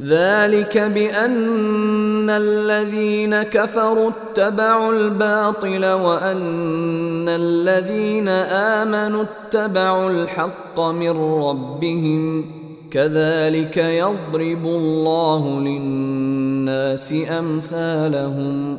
ذلك بأن الذين كفروا اتبعوا الباطل وأن الذين آمنوا اتبعوا الحق من ربهم كذلك يضرب الله للناس أمثالهم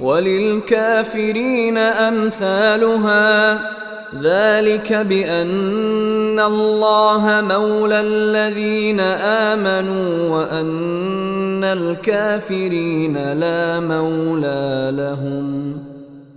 وللكافرين أمثالها. ذلك بأن الله مولى الذين آمنوا وأن الكافرين لا مولى لهم.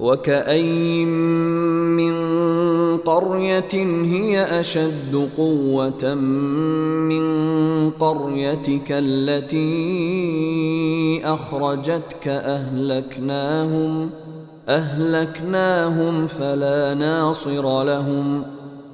وكأين من قرية هي أشد قوة من قريتك التي أخرجتك أهلكناهم أهلكناهم فلا ناصر لهم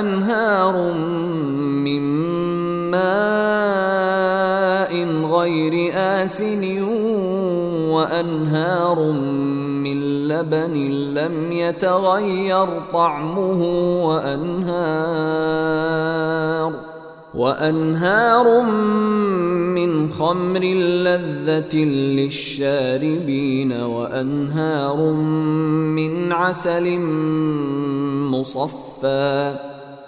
انهار من ماء غير آسن وأنهار من لبن لم يتغير طعمه وأنهار وأنهار من خمر لذة للشاربين وأنهار من عسل مصفى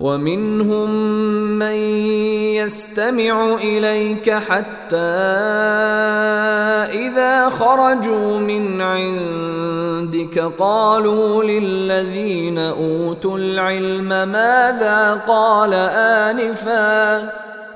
ومنهم من يستمع إليك حتى إذا خرجوا من عندك قالوا للذين أوتوا العلم ماذا قال آنفا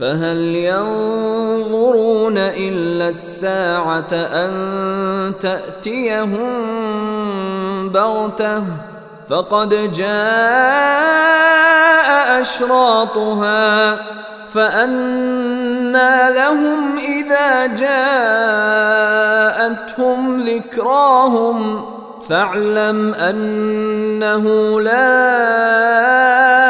فهل ينظرون إلا الساعة أن تأتيهم بغتة؟ فقد جاء أشراطها فانى لهم إذا جاءتهم ذكراهم. فاعلم أنه لا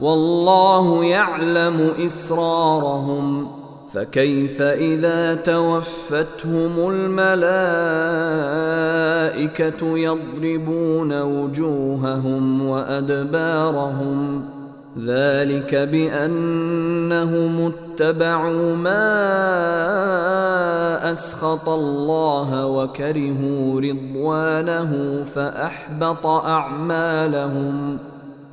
والله يعلم إسرارهم فكيف إذا توفتهم الملائكة يضربون وجوههم وأدبارهم ذلك بأنهم اتبعوا ما أسخط الله وكرهوا رضوانه فأحبط أعمالهم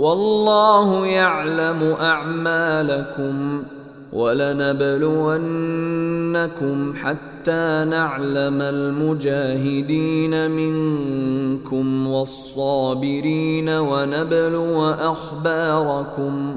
والله يعلم أعمالكم ولنبلونكم حتى نعلم المجاهدين منكم والصابرين ونبلو أخباركم